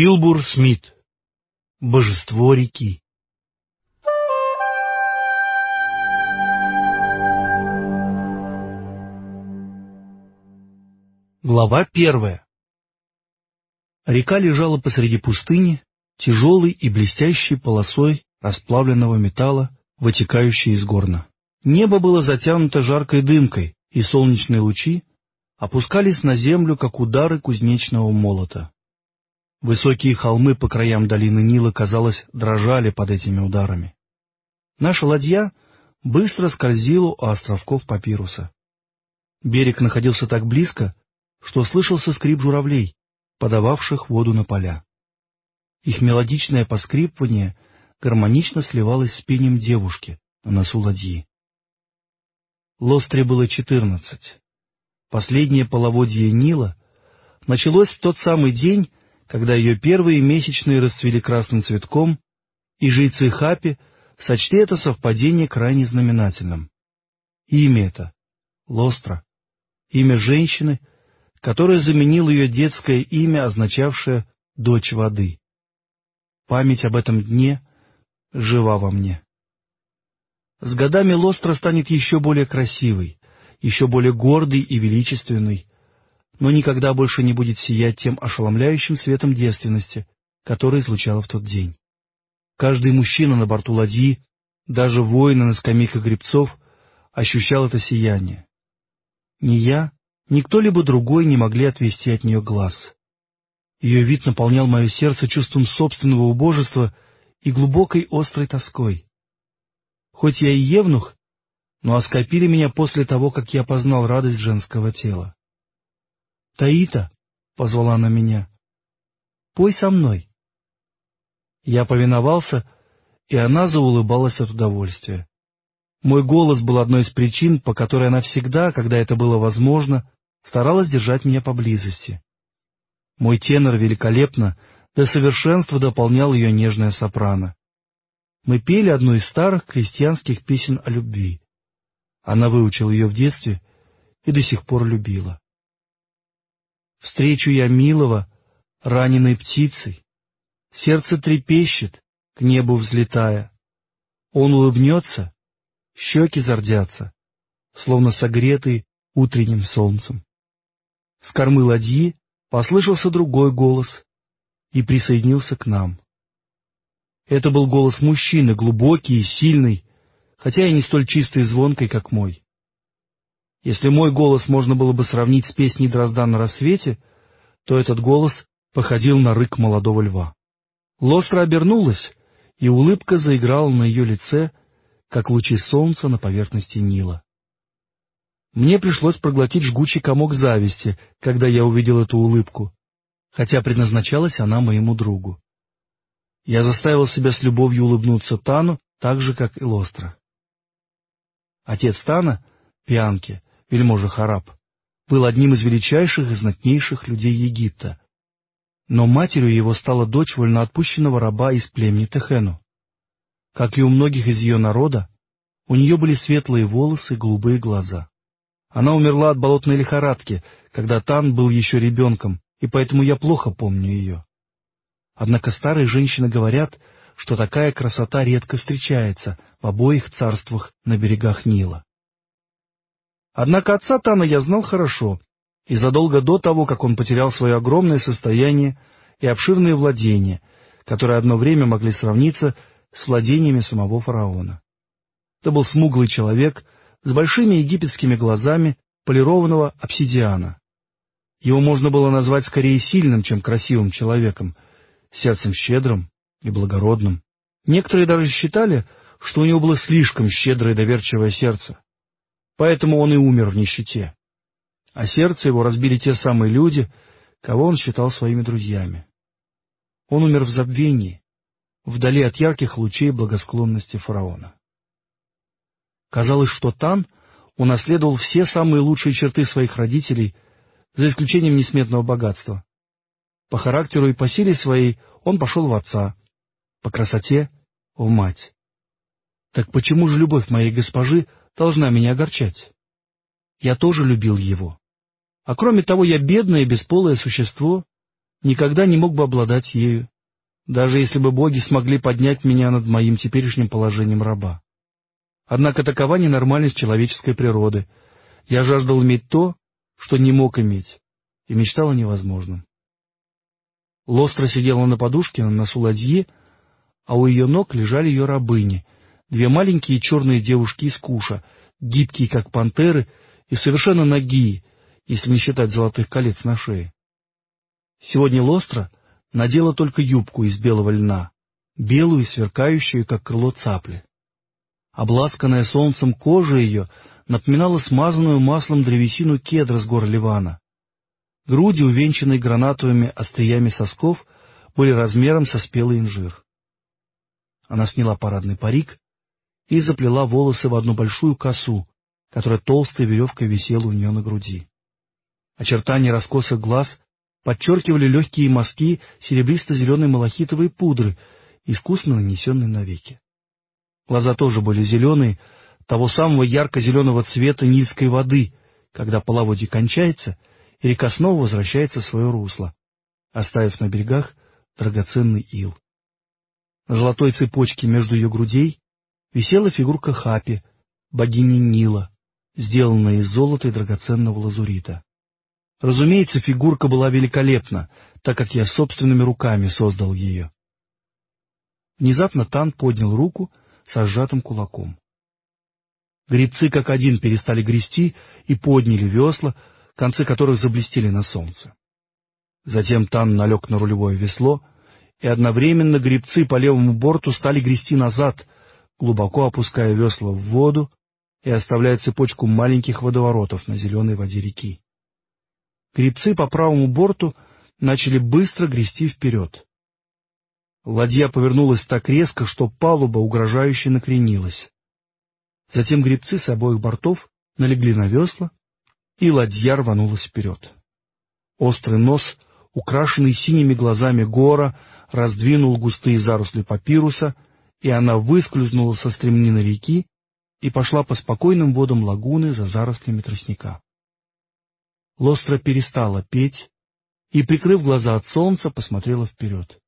Уилбур Смит. Божество реки. Глава первая. Река лежала посреди пустыни, тяжелой и блестящей полосой расплавленного металла, вытекающей из горна. Небо было затянуто жаркой дымкой, и солнечные лучи опускались на землю, как удары кузнечного молота. Высокие холмы по краям долины Нила, казалось, дрожали под этими ударами. Наша ладья быстро скользила у островков папируса. Берег находился так близко, что слышался скрип журавлей, подававших воду на поля. Их мелодичное поскрипывание гармонично сливалось с пением девушки на носу ладьи. Лостре было четырнадцать. Последнее половодье Нила началось в тот самый день, когда ее первые месячные расцвели красным цветком, и жрецы Хапи сочли это совпадение крайне знаменательным. Имя это — Лостра, имя женщины, которая заменила ее детское имя, означавшее «дочь воды». Память об этом дне жива во мне. С годами Лостра станет еще более красивой, еще более гордой и величественной, но никогда больше не будет сиять тем ошеломляющим светом девственности, который излучала в тот день. Каждый мужчина на борту ладьи, даже воины на скамейках гребцов, ощущал это сияние. Ни я, ни кто-либо другой не могли отвести от нее глаз. Ее вид наполнял мое сердце чувством собственного убожества и глубокой острой тоской. Хоть я и евнух, но оскопили меня после того, как я познал радость женского тела. «Таита!» — позвала она меня. «Пой со мной!» Я повиновался, и она заулыбалась от удовольствия. Мой голос был одной из причин, по которой она всегда, когда это было возможно, старалась держать меня поблизости. Мой тенор великолепно, до совершенства дополнял ее нежное сопрано. Мы пели одну из старых крестьянских песен о любви. Она выучила ее в детстве и до сих пор любила. Встречу я милого, раненой птицей. Сердце трепещет, к небу взлетая. Он улыбнется, щеки зардятся, словно согретые утренним солнцем. С кормы ладьи послышался другой голос и присоединился к нам. Это был голос мужчины, глубокий и сильный, хотя и не столь чистый и звонкой, как мой. Если мой голос можно было бы сравнить с песней Дрозда на рассвете, то этот голос походил на рык молодого льва. Лостра обернулась, и улыбка заиграла на ее лице, как лучи солнца на поверхности Нила. Мне пришлось проглотить жгучий комок зависти, когда я увидел эту улыбку, хотя предназначалась она моему другу. Я заставил себя с любовью улыбнуться Тану, так же, как и Лостра. Отец Тана, Пианки, вельможа Хараб, был одним из величайших и знатнейших людей Египта, но матерью его стала дочь вольноотпущенного раба из племени Техену. Как и у многих из ее народа, у нее были светлые волосы и голубые глаза. Она умерла от болотной лихорадки, когда Тан был еще ребенком, и поэтому я плохо помню ее. Однако старые женщины говорят, что такая красота редко встречается в обоих царствах на берегах Нила. Однако отца Тана я знал хорошо, и задолго до того, как он потерял свое огромное состояние и обширные владения, которые одно время могли сравниться с владениями самого фараона. Это был смуглый человек с большими египетскими глазами полированного обсидиана. Его можно было назвать скорее сильным, чем красивым человеком, сердцем щедрым и благородным. Некоторые даже считали, что у него было слишком щедрое доверчивое сердце. Поэтому он и умер в нищете. А сердце его разбили те самые люди, кого он считал своими друзьями. Он умер в забвении, вдали от ярких лучей благосклонности фараона. Казалось, что Тан унаследовал все самые лучшие черты своих родителей, за исключением несметного богатства. По характеру и по силе своей он пошел в отца, по красоте — в мать. Так почему же любовь моей госпожи должна меня огорчать. Я тоже любил его. А кроме того, я бедное бесполое существо, никогда не мог бы обладать ею, даже если бы боги смогли поднять меня над моим теперешним положением раба. Однако такова ненормальность человеческой природы. Я жаждал иметь то, что не мог иметь, и мечтал о невозможном. Лостра сидела на подушке на носу ладьи, а у ее ног лежали ее рабыни, две маленькие черные девушки из куша, гибкие, как пантеры, и совершенно нагие, если не считать золотых колец на шее. Сегодня Лостра надела только юбку из белого льна, белую и сверкающую, как крыло цапли. Обласканная солнцем кожа ее напоминала смазанную маслом древесину кедра с гор Ливана. Груди, увенчанные гранатовыми остриями сосков, были размером со спелый инжир. Она сняла парадный парик и заплела волосы в одну большую косу, которая толстой веревкой висела у нее на груди. Очертания раскосых глаз подчеркивали легкие мазки серебристо-зеленой малахитовой пудры, искусно нанесенной на веки. Глаза тоже были зеленые, того самого ярко-зеленого цвета нильской воды, когда половодье кончается, и река снова возвращается в свое русло, оставив на берегах драгоценный ил. На золотой цепочке между ее грудей висела фигурка Хапи, богини Нила, сделанная из золота и драгоценного лазурита. Разумеется, фигурка была великолепна, так как я собственными руками создал ее. Внезапно Тан поднял руку со сжатым кулаком. Гребцы как один перестали грести и подняли весла, концы которых заблестели на солнце. Затем Тан налег на рулевое весло, и одновременно гребцы по левому борту стали грести назад, глубоко опуская весла в воду и оставляя цепочку маленьких водоворотов на зеленой воде реки. Гребцы по правому борту начали быстро грести вперед. Ладья повернулась так резко, что палуба угрожающе накренилась. Затем гребцы с обоих бортов налегли на весла, и ладья рванулась вперед. Острый нос, украшенный синими глазами гора, раздвинул густые заросли папируса, и она выскользнула со стремнины реки и пошла по спокойным водам лагуны за зарослями тростника. Лостра перестала петь и, прикрыв глаза от солнца, посмотрела вперед.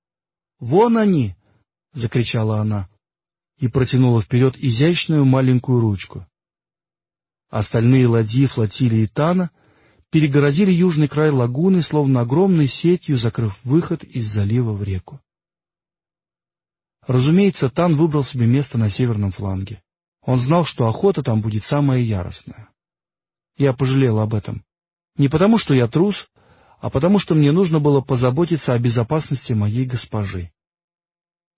— Вон они! — закричала она и протянула вперед изящную маленькую ручку. Остальные ладьи флотилии Тана перегородили южный край лагуны, словно огромной сетью закрыв выход из залива в реку. Разумеется, Тан выбрал себе место на северном фланге. Он знал, что охота там будет самая яростная. Я пожалел об этом. Не потому, что я трус, а потому, что мне нужно было позаботиться о безопасности моей госпожи.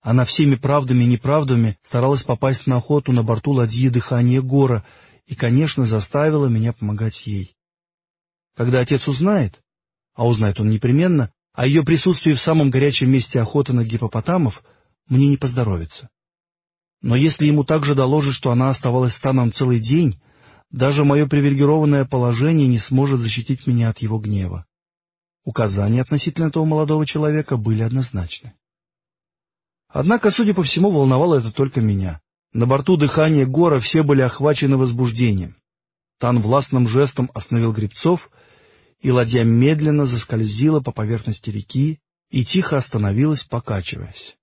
Она всеми правдами и неправдами старалась попасть на охоту на борту ладьи «Дыхание гора» и, конечно, заставила меня помогать ей. Когда отец узнает, а узнает он непременно, о ее присутствии в самом горячем месте охоты на гипопотамов, мне не поздоровится. Но если ему также доложат, что она оставалась станом целый день, даже мое привилегированное положение не сможет защитить меня от его гнева. Указания относительно этого молодого человека были однозначны. Однако, судя по всему, волновало это только меня. На борту дыхания гора все были охвачены возбуждением. Тан властным жестом остановил гребцов, и ладья медленно заскользила по поверхности реки и тихо остановилась, покачиваясь.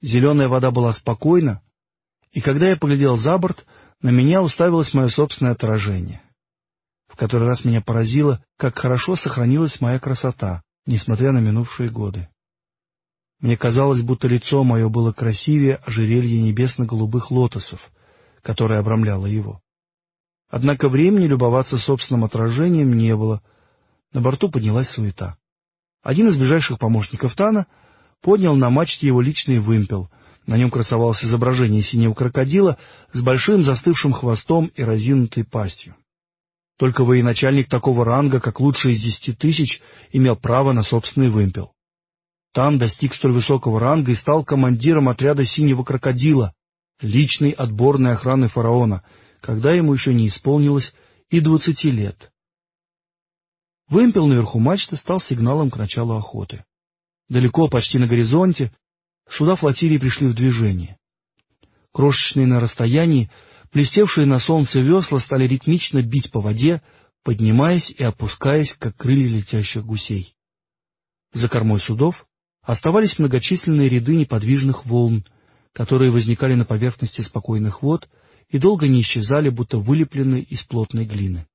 Зеленая вода была спокойна, и когда я поглядел за борт, на меня уставилось мое собственное отражение. В который раз меня поразило, как хорошо сохранилась моя красота, несмотря на минувшие годы. Мне казалось, будто лицо мое было красивее ожерелья небесно-голубых лотосов, которое обрамляло его. Однако времени любоваться собственным отражением не было. На борту поднялась суета. Один из ближайших помощников Тана поднял на мачте его личный вымпел, на нем красовалось изображение синего крокодила с большим застывшим хвостом и разинутой пастью. Только военачальник такого ранга, как лучший из десяти тысяч, имел право на собственный вымпел. Тан достиг столь высокого ранга и стал командиром отряда синего крокодила, личной отборной охраны фараона, когда ему еще не исполнилось и двадцати лет. Вымпел наверху мачты стал сигналом к началу охоты. Далеко, почти на горизонте, Суда флотилии пришли в движение. Крошечные на расстоянии, блестевшие на солнце весла стали ритмично бить по воде, поднимаясь и опускаясь, как крылья летящих гусей. За кормой судов оставались многочисленные ряды неподвижных волн, которые возникали на поверхности спокойных вод и долго не исчезали, будто вылепленные из плотной глины.